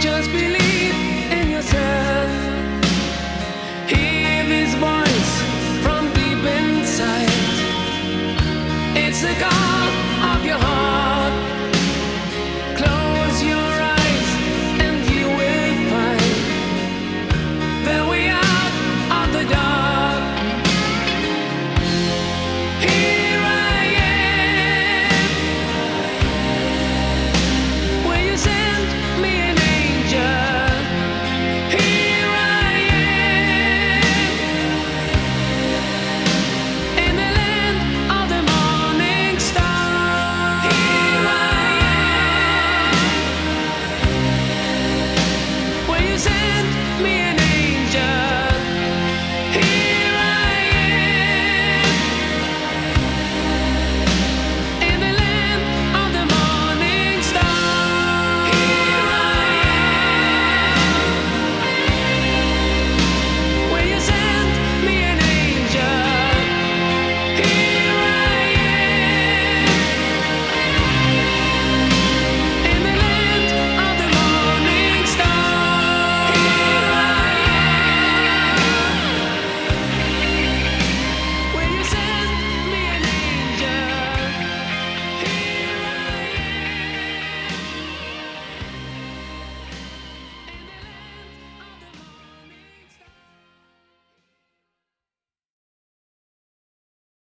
Just believe in yourself. Hear this voice from deep inside. It's a God. me